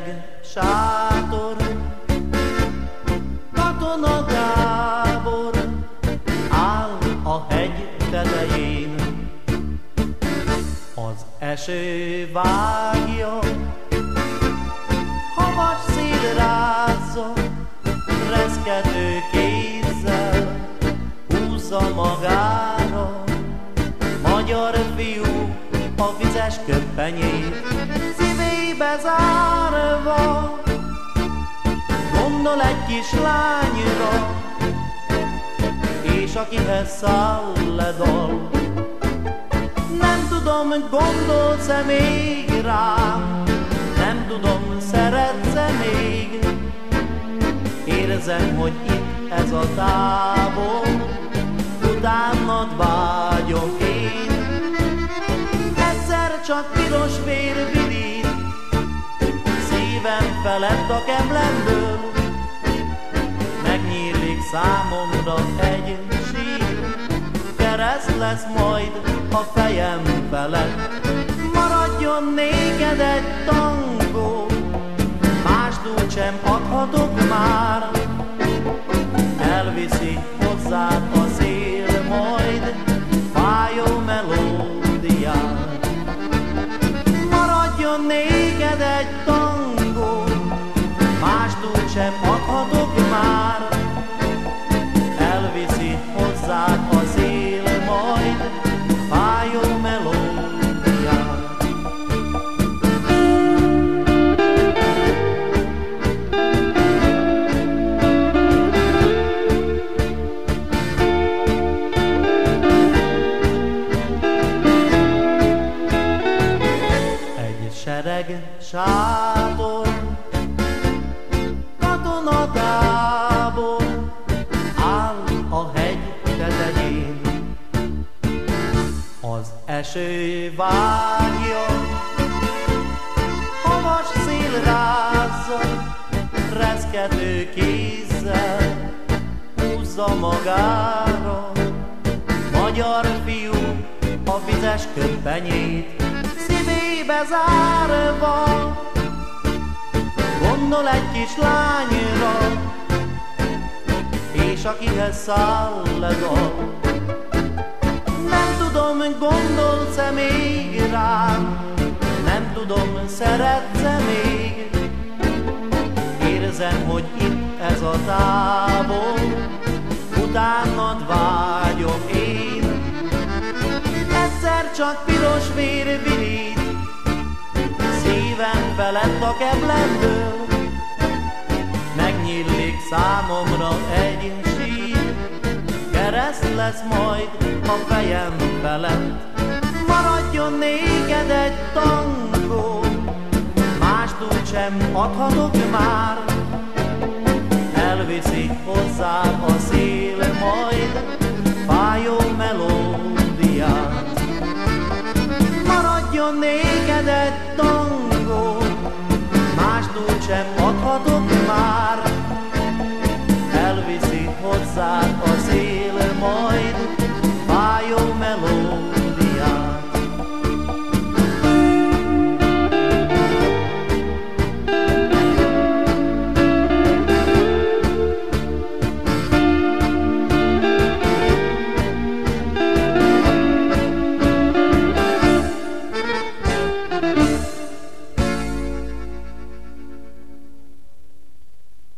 sereg sátor, katona Gábor áll a hegy tetején. Az eső vágja, havas szél rázza, reszkető kézzel húzza magára. Magyar fiú a vizes köppenyét, szívébe zárva, gondol egy kis lányra, és akihez száll le dal. Nem tudom, gondolsz-e még rám, nem tudom, szeretsz-e még, érzem, hogy itt ez a távol, utánad vágyom én. Egyszer csak piros vér vidít, szívem felett a kemlemből, megnyílik számomra egy sír, kereszt lesz majd a fejem felett. Maradjon néked egy tangó, más dúlt sem adhatok már, elviszi hozzád a szél majd fájó melódiát. Maradjon néked egy tangó, sátor, katonatábor áll a hegy tetején. Az eső vágja, havas szél rázza, reszkető kézzel húzza magára. Magyar fiú a vizes köppenyét zárva, gondol egy kis lányra, és akihez száll le dal. Nem tudom, gondolsz-e még rám, nem tudom, szeretsz-e még, érzem, hogy itt ez a távol, utánad vágyom én. Egyszer csak piros vér virít, néven veled a kebletből, megnyílik számomra egy sír, kereszt lesz majd a fejem felett. Maradjon néked egy tangó, mást úgy sem adhatok már, Elviszik hozzá a szél majd, fájó adhatok már.